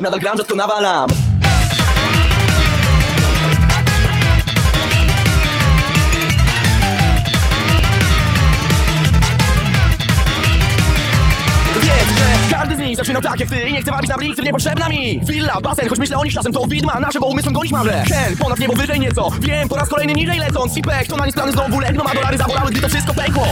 Nadal gram, rzadko nawalam. Każdy z nich zaczynał tak jak ty I nie chce walczyć na blicy, niepotrzebna mi. Willa, basen, choć myślę o nich czasem To widma, nasze, bo umysłem gonić mamrę Hel, ponad niebo wyżej nieco. Wiem, po raz kolejny niżej lecąc. Sipek, to na nie strony znowu legną A dolary zabolały, gdy to wszystko pękło.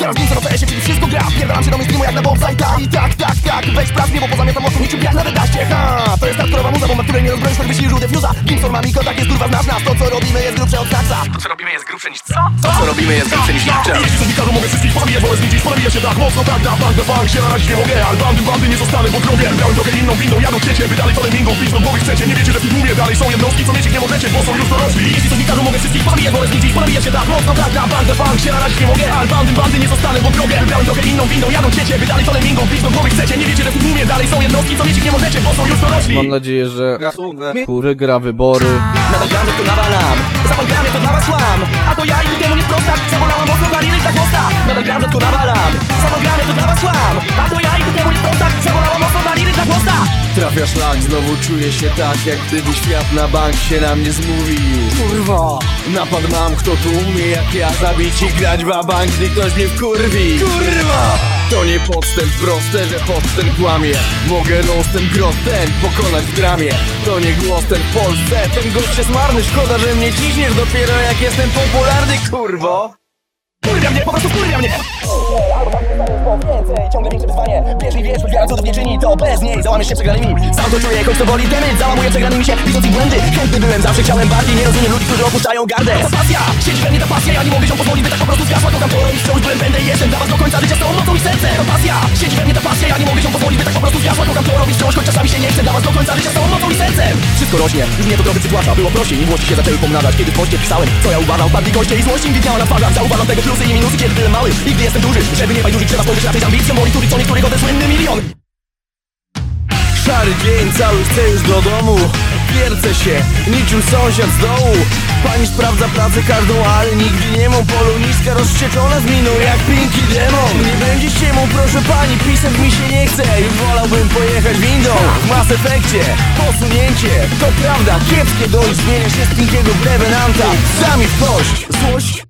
Teraz co na PS-ie, wszystko gra. Pierdalam się do mainstreamu jak na bobsajta I tak, tak, tak, weź sprawdź mnie, bo pozamiatam mocno niczym jak na dedaście Ha, to jest hardkorowa muza, bomba, której nie rozbroisz, choćbyś i żółte fuza Gimson, mamiko, tak jest kurwa, znasz nas To co robimy jest grubsze od saksa To co robimy jest grubsze niż co? To co robimy jest grubsze niż nikczem Jeśli coś każą, mogę wszystkich pobijać, wolę zwiedzić, pobijać się tak mocno, tak na bank, na bank, się narazić nie mogę, ale bandy, bandy nie zostanę po drogie, miałem trochę inną windą, jadą chcecie, wy dalej kolejną mingą, pić do głowy chcecie, nie wiecie, że w tłumie dalej są jednostki, co mieć ich nie możecie, bo są już dorośli. Jeśli coś mi każą, mogę wszystkich pobijać, wolę zwiedzić, pobijać się tak. Mocno, tak na bank, na bank, się narazić nie mogę, ale bandy, bandy nie zostanę po drogie, miałem trochę inną windą, jadą chcecie, wy dalej kolejną pić do głowy chcecie, nie wiecie, że w tłumie dalej są jednostki, co mieć ich nie możecie, bo są już dorośli. Mam nadzieję, że kury gra wybory. Nadal gram, to nawalam. Zapal gramy, to dla was łam. A to ja i temu nie sprosta szlak, znowu czuję się tak, jak gdyby świat na bank się na mnie zmówił. Kurwa! Napad mam, kto tu umie jak ja zabić i grać w bank, gdy ktoś mnie wkurwi. Kurwa! To nie podstęp proste, że podstęp kłamie Mogę roztem grot ten pokonać w dramie To nie głos ten w Polsce, ten gość jest marny Szkoda, że mnie ciśniesz dopiero jak jestem popularny, kurwo Kurwia mnie, po prostu kurwia mnie. Więcej, ciągle większe wyzwanie. Bierz i wiesz, wiara cudów nie czyni To bez niej. Załamiesz się przegranymi. Sam to czuję, choć to boli demyt Załamuję przegranymi się, widząc ich błędy. Chętny byłem, zawsze chciałem bardziej. Nie rozumiem ludzi, którzy opuszczają gardę. To pasja, siedzi we mnie ta pasja. Ja nie mogę się pozwolić, by tak po prostu zgasła. Kocham to robić, wciąż byłem, będę jestem Dla was do końca życia z całą mocą i sercem. To pasja, siedzi we mnie ta pasja. Ja nie mogę się pozwolić, by tak po prostu zgasła. Kocham to robić, wciąż, choć czasami się nie chce. Dla was do końca życia Wszystko rośnie, już mnie to trochę przytłacza Było prościej, nim głości się zaczęły pomnażać Kiedy w poście pisałem, co ja uważam Padli goście i złość im widniała na twarzach Zauważam tego plusy i minusy, kiedy byłem mały. I gdy jestem duży, żeby nie bajdurzyć Trzeba spojrzeć raczej z ambicją Monitury, co niektórych ten słynny milion. Szary dzień, cały chcę już do domu Wiercę się, niczym sąsiad z dołu. Pani sprawdza pracę każdą, ale nigdy nie mam polu. Niska rozścieczona z miną jak Pinky Demon Nie będzie ściemą, proszę pani, pisać mi się nie chce. Już wolałbym pojechać windą. W Mass posunięcie To prawda, kiepskie dojść Zmienia się z Pinkiego w Revenanta. Sami w złość